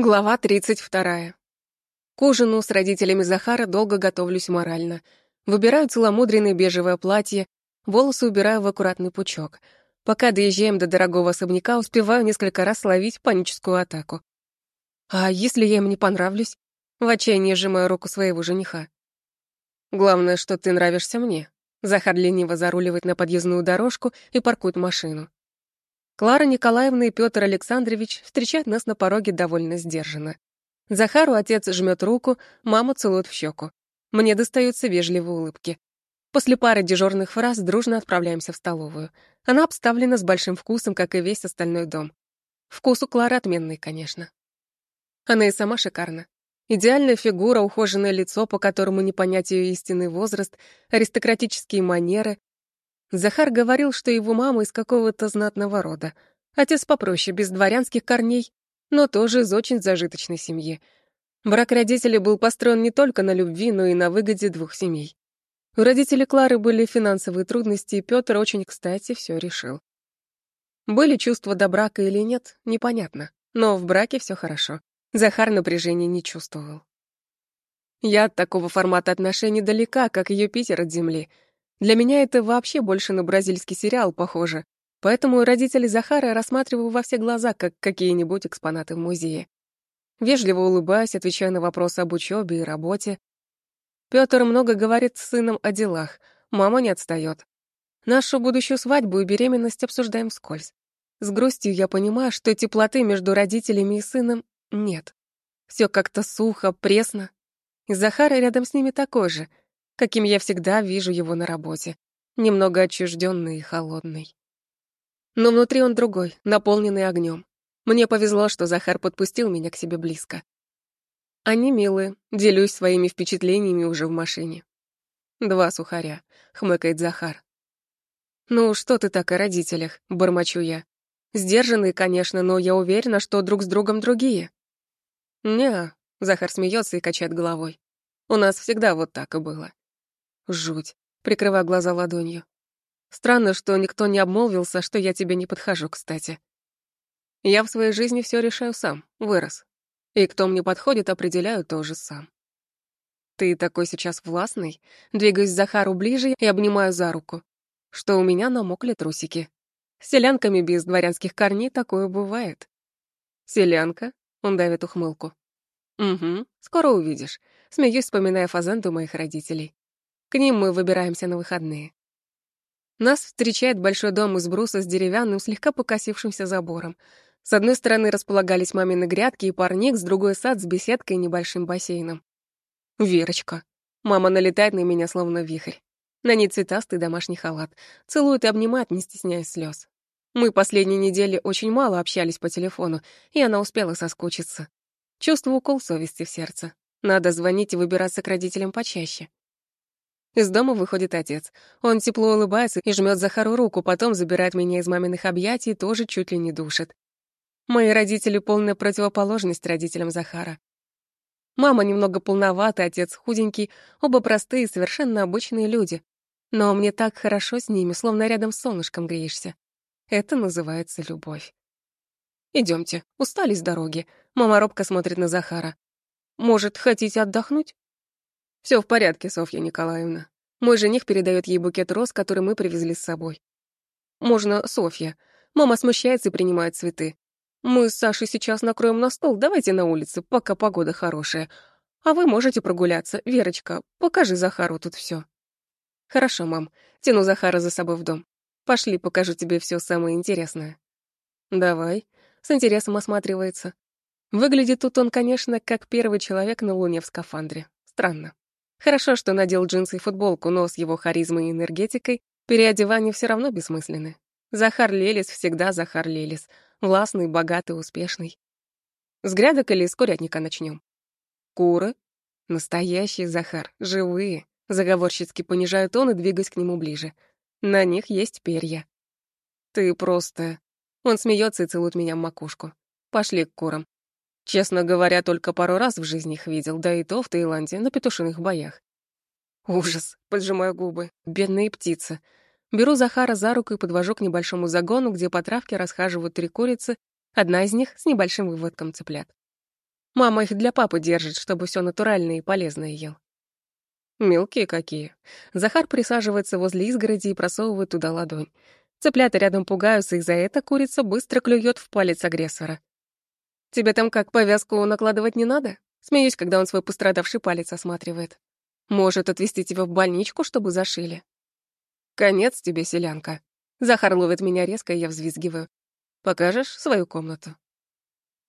Глава 32. К ужину с родителями Захара долго готовлюсь морально. Выбираю целомудренное бежевое платье, волосы убираю в аккуратный пучок. Пока доезжаем до дорогого особняка, успеваю несколько раз ловить паническую атаку. А если я им не понравлюсь? В отчаянии сжимаю руку своего жениха. Главное, что ты нравишься мне. Захар лениво заруливает на подъездную дорожку и паркует машину. Клара Николаевна и Петр Александрович встречают нас на пороге довольно сдержанно. Захару отец жмет руку, маму целует в щеку. Мне достаются вежливые улыбки. После пары дежурных фраз дружно отправляемся в столовую. Она обставлена с большим вкусом, как и весь остальной дом. Вкус у Клары отменный, конечно. Она и сама шикарна. Идеальная фигура, ухоженное лицо, по которому не понять ее истинный возраст, аристократические манеры, Захар говорил, что его мама из какого-то знатного рода. Отец попроще, без дворянских корней, но тоже из очень зажиточной семьи. Брак родителей был построен не только на любви, но и на выгоде двух семей. У родителей Клары были финансовые трудности, и Пётр очень кстати все решил. Были чувства до брака или нет, непонятно. Но в браке все хорошо. Захар напряжения не чувствовал. Я от такого формата отношений далека, как Юпитер от Земли — для меня это вообще больше на бразильский сериал похоже, поэтому родители Захара рассматриваю во все глаза, как какие-нибудь экспонаты в музее. Вежливо улыбаясь, отвечаю на вопросы об учебе и работе. Пётр много говорит с сыном о делах, мама не отстаёт. Нашу будущую свадьбу и беременность обсуждаем вскользь. С грустью я понимаю, что теплоты между родителями и сыном нет. Всё как-то сухо, пресно. И Захар рядом с ними такой же — каким я всегда вижу его на работе, немного отчужденный и холодный. Но внутри он другой, наполненный огнем. Мне повезло, что Захар подпустил меня к себе близко. Они милые, делюсь своими впечатлениями уже в машине. «Два сухаря», — хмыкает Захар. «Ну, что ты так о родителях?» — бормочу я. «Сдержанные, конечно, но я уверена, что друг с другом другие». «Не-а», Захар смеется и качает головой. «У нас всегда вот так и было. Жуть. Прикрываю глаза ладонью. Странно, что никто не обмолвился, что я тебе не подхожу, кстати. Я в своей жизни все решаю сам, вырос. И кто мне подходит, определяю тоже сам. Ты такой сейчас властный. Двигаюсь к Захару ближе и обнимаю за руку. Что у меня намокли трусики. С селянками без дворянских корней такое бывает. Селянка? Он давит ухмылку. Угу, скоро увидишь. Смеюсь, вспоминая фазенду моих родителей. К ним мы выбираемся на выходные. Нас встречает большой дом из бруса с деревянным, слегка покосившимся забором. С одной стороны располагались мамины грядки и парник, с другой — сад с беседкой и небольшим бассейном. Верочка. Мама налетает на меня, словно вихрь. На ней цветастый домашний халат. Целует и обнимает, не стесняясь слез. Мы последние недели очень мало общались по телефону, и она успела соскучиться. Чувствую укол совести в сердце. Надо звонить и выбираться к родителям почаще. Из дома выходит отец. Он тепло улыбается и жмет Захару руку, потом забирает меня из маминых объятий тоже чуть ли не душит. Мои родители — полная противоположность родителям Захара. Мама немного полновата, отец худенький, оба простые, совершенно обычные люди. Но мне так хорошо с ними, словно рядом с солнышком греешься. Это называется любовь. Идемте, устали с дороги. Мама робко смотрит на Захара. Может, хотите отдохнуть? Все в порядке, Софья Николаевна. Мой жених передает ей букет роз, который мы привезли с собой. Можно Софья. Мама смущается и принимает цветы. Мы с Сашей сейчас накроем на стол, давайте на улице, пока погода хорошая. А вы можете прогуляться. Верочка, покажи Захару тут все. Хорошо, мам. Тяну Захара за собой в дом. Пошли, покажу тебе все самое интересное. Давай. С интересом осматривается. Выглядит тут он, конечно, как первый человек на Луне в скафандре. Странно. Хорошо, что надел джинсы и футболку, но с его харизмой и энергетикой переодевания все равно бессмысленны. Захар Лелис всегда Захар Лелис. Властный, богатый, успешный. С грядок или с курятника начнем. Куры? Настоящий Захар, живые. Заговорщицки понижают он и двигаясь к нему ближе. На них есть перья. Ты просто... Он смеется и целует меня в макушку. Пошли к курам. Честно говоря, только пару раз в жизни их видел, да и то в Таиланде, на петушиных боях. Ужас, поджимаю губы. Бедные птицы. Беру Захара за руку и подвожу к небольшому загону, где по травке расхаживают три курицы, одна из них с небольшим выводком цыплят. Мама их для папы держит, чтобы все натуральное и полезное ел. Мелкие какие. Захар присаживается возле изгороди и просовывает туда ладонь. Цыплята рядом пугаются, и за это курица быстро клюет в палец агрессора. Тебе там как, повязку накладывать не надо? Смеюсь, когда он свой пострадавший палец осматривает. Может, отвезти тебя в больничку, чтобы зашили? Конец тебе, селянка. Захар ловит меня резко, и я взвизгиваю. Покажешь свою комнату?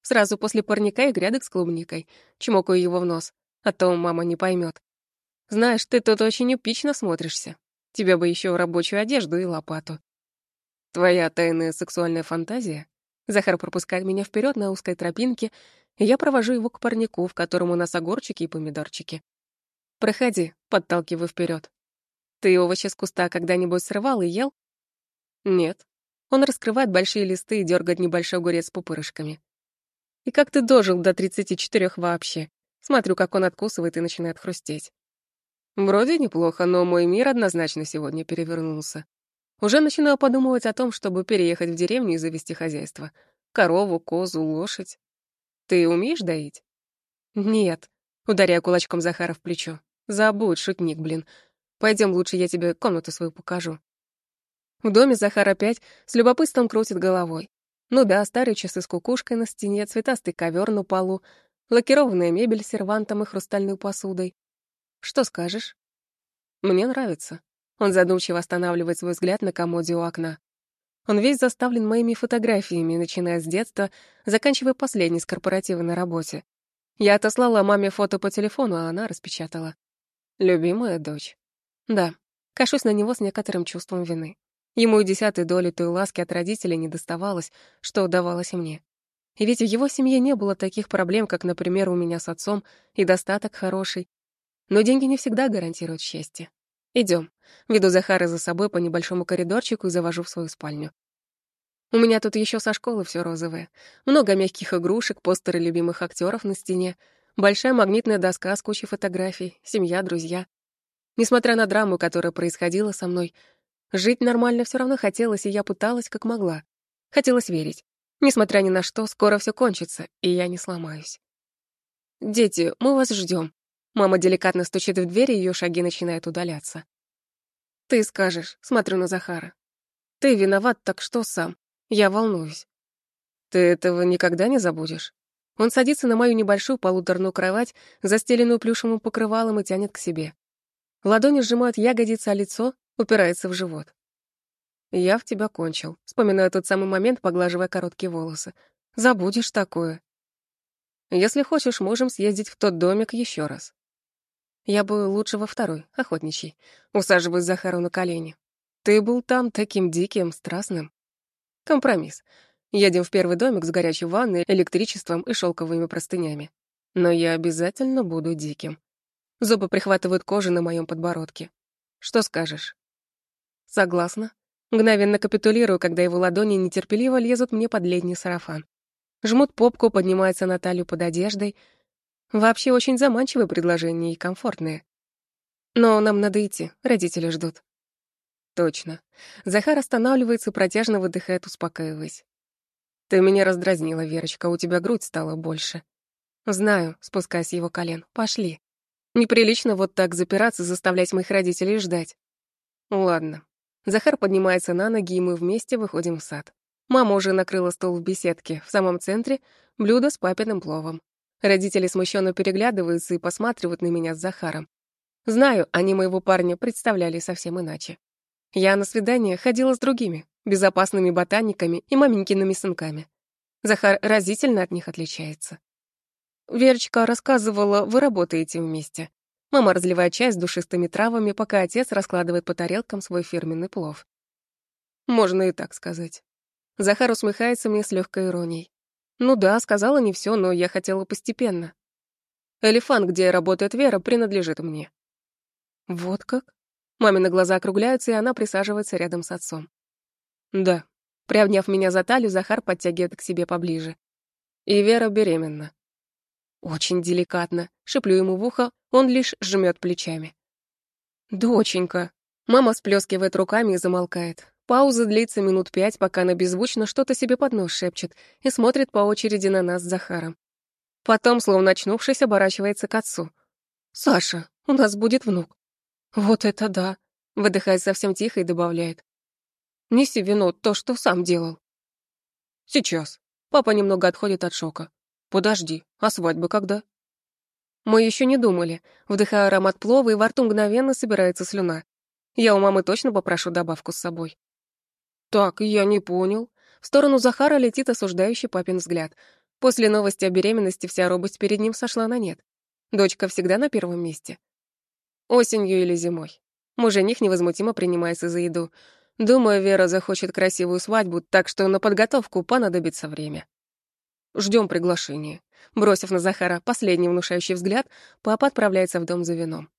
Сразу после парника и грядок с клубникой. Чмокаю его в нос, а то мама не поймет. Знаешь, ты тут очень эпично смотришься. Тебе бы еще рабочую одежду и лопату. Твоя тайная сексуальная фантазия? Захар пропускает меня вперед на узкой тропинке, и я провожу его к парнику, в котором у нас огурчики и помидорчики. «Проходи», — подталкиваю вперед. «Ты овощи с куста когда-нибудь срывал и ел?» «Нет». Он раскрывает большие листы и дергает небольшой огурец с пупырышками. «И как ты дожил до 34 вообще?» Смотрю, как он откусывает и начинает хрустеть. Вроде неплохо, но мой мир однозначно сегодня перевернулся. Уже начинаю подумывать о том, чтобы переехать в деревню и завести хозяйство. Корову, козу, лошадь. Ты умеешь доить? Нет. Ударяя кулачком Захара в плечо. Забудь, шутник, блин. Пойдем, лучше я тебе комнату свою покажу. В доме Захар опять с любопытством крутит головой. Ну да, старые часы с кукушкой на стене, цветастый ковер на полу, лакированная мебель с сервантом и хрустальной посудой, что скажешь? Мне нравится. Он задумчиво останавливает свой взгляд на комоде у окна. Он весь заставлен моими фотографиями, начиная с детства, заканчивая последней с корпоратива на работе. Я отослала маме фото по телефону, а она распечатала. Любимая дочь. Да, кашусь на него с некоторым чувством вины. Ему и десятой доли той ласки от родителей не доставалось, что удавалось мне. И ведь в его семье не было таких проблем, как, например, у меня с отцом, и достаток хороший, но деньги не всегда гарантируют счастье. Идем. Веду Захара за собой по небольшому коридорчику и завожу в свою спальню. У меня тут еще со школы все розовое. Много мягких игрушек, постеры любимых актеров на стене, большая магнитная доска с кучей фотографий, семья, друзья. Несмотря на драму, которая происходила со мной, жить нормально все равно хотелось, и я пыталась как могла. Хотелось верить. Несмотря ни на что, скоро все кончится, и я не сломаюсь. «Дети, мы вас ждем. Мама деликатно стучит в дверь, и ее шаги начинают удаляться. «Ты скажешь», — смотрю на Захара. «Ты виноват, так что сам? Я волнуюсь». «Ты этого никогда не забудешь?» Он садится на мою небольшую полуторную кровать, застеленную плюшевым покрывалом, и тянет к себе. Ладони сжимают ягодицы, а лицо упирается в живот. «Я в тебя кончил», — вспоминаю тот самый момент, поглаживая короткие волосы. «Забудешь такое». «Если хочешь, можем съездить в тот домик еще раз». Я бы лучше во второй, охотничий. Усаживаюсь Захару на колени. Ты был там таким диким, страстным. Компромисс. Едем в первый домик с горячей ванной, электричеством и шелковыми простынями. Но я обязательно буду диким. Зубы прихватывают кожу на моем подбородке. Что скажешь? Согласна. Мгновенно капитулирую, когда его ладони нетерпеливо лезут мне под летний сарафан. Жмут попку, поднимаются на талию под одеждой — Вообще очень заманчивое предложение и комфортное. Но нам надо идти, родители ждут. Точно. Захар останавливается, протяжно выдыхает, успокаиваясь. Ты меня раздразнила, Верочка, у тебя грудь стала больше. Знаю, спускаясь его колен. Пошли. Неприлично вот так запираться, заставлять моих родителей ждать. Ладно. Захар поднимается на ноги, и мы вместе выходим в сад. Мама уже накрыла стол в беседке, в самом центре блюдо с папиным пловом. Родители смущенно переглядываются и посматривают на меня с Захаром. Знаю, они моего парня представляли совсем иначе. Я на свидание ходила с другими, безопасными ботаниками и маменькиными сынками. Захар разительно от них отличается. Верочка рассказывала, вы работаете вместе. Мама разливает чай с душистыми травами, пока отец раскладывает по тарелкам свой фирменный плов. Можно и так сказать. Захар усмехается мне с легкой иронией. Ну да, сказала не все, но я хотела постепенно. Элефант, где работает Вера, принадлежит мне. Вот как? Мамины глаза округляются, и она присаживается рядом с отцом. Да. Приобняв меня за талию, Захар подтягивает к себе поближе. И Вера беременна. Очень деликатно. Шеплю ему в ухо, он лишь жмет плечами. «Доченька!» Мама сплескивает руками и замолкает. Пауза длится минут пять, пока она беззвучно что-то себе под нос шепчет и смотрит по очереди на нас с Захаром. Потом, словно очнувшись, оборачивается к отцу. «Саша, у нас будет внук». «Вот это да!» — выдыхает совсем тихо и добавляет. «Неси вино, то, что сам делал». «Сейчас». Папа немного отходит от шока. «Подожди, а свадьба когда?» Мы еще не думали. Вдыхаю аромат плова, и во рту мгновенно собирается слюна. Я у мамы точно попрошу добавку с собой. Так, я не понял. В сторону Захара летит осуждающий папин взгляд. После новости о беременности вся робость перед ним сошла на нет. Дочка всегда на первом месте. Осенью или зимой. Мужених невозмутимо принимается за еду. Думаю, Вера захочет красивую свадьбу, так что на подготовку понадобится время. Ждем приглашения. Бросив на Захара последний внушающий взгляд, папа отправляется в дом за вином.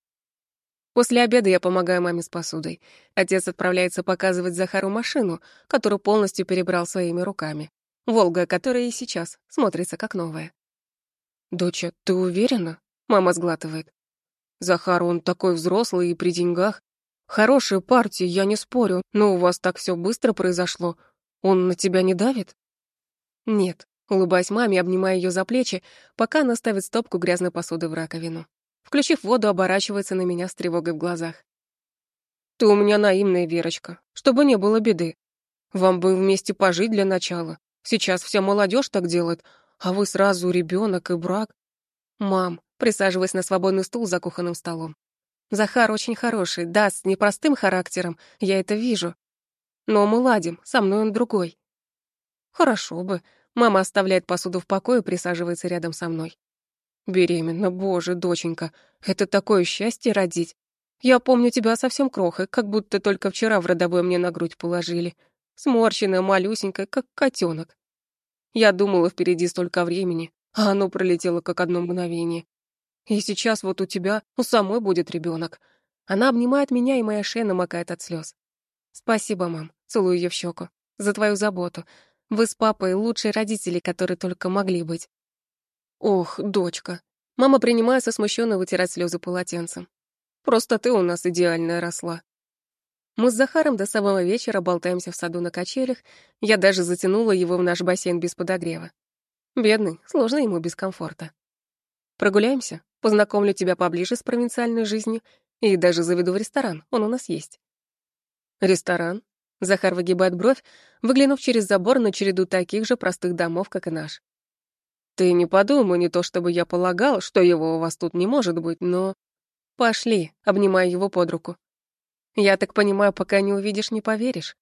После обеда я помогаю маме с посудой. Отец отправляется показывать Захару машину, которую полностью перебрал своими руками. «Волга», которая и сейчас смотрится как новая. «Доча, ты уверена?» — мама сглатывает. «Захар, он такой взрослый и при деньгах. Хорошая партия, я не спорю, но у вас так все быстро произошло. Он на тебя не давит?» «Нет», Улыбаясь маме, обнимая ее за плечи, пока она ставит стопку грязной посуды в раковину. Включив воду, оборачивается на меня с тревогой в глазах. «Ты у меня наивная, Верочка, чтобы не было беды. Вам бы вместе пожить для начала. Сейчас вся молодежь так делает, а вы сразу ребенок и брак. Мам, присаживаясь на свободный стул за кухонным столом. Захар очень хороший, да, с непростым характером, я это вижу. Но мы ладим, со мной он другой. Хорошо бы, Мама оставляет посуду в покое и присаживается рядом со мной. Беременна, боже, доченька, это такое счастье родить. Я помню тебя совсем крохой, как будто только вчера в родовой мне на грудь положили. Сморщенная, малюсенькая, как котенок. Я думала, впереди столько времени, а оно пролетело как одно мгновение. И сейчас вот у тебя, у самой будет ребенок. Она обнимает меня, и моя шея намокает от слез. Спасибо, мам, целую ее в щеку, за твою заботу, вы с папой лучшие родители, которые только могли быть. Ох, дочка. Мама принимается смущенно вытирать слезы полотенцем. Просто ты у нас идеальная росла. Мы с Захаром до самого вечера болтаемся в саду на качелях. Я даже затянула его в наш бассейн без подогрева. Бедный, сложно ему без комфорта. Прогуляемся, познакомлю тебя поближе с провинциальной жизнью и даже заведу в ресторан, он у нас есть. Ресторан? Захар выгибает бровь, выглянув через забор на череду таких же простых домов, как и наш. «Ты не подумай, не то чтобы я полагал, что его у вас тут не может быть, но...» «Пошли», — обнимаю его под руку. «Я так понимаю, пока не увидишь, не поверишь».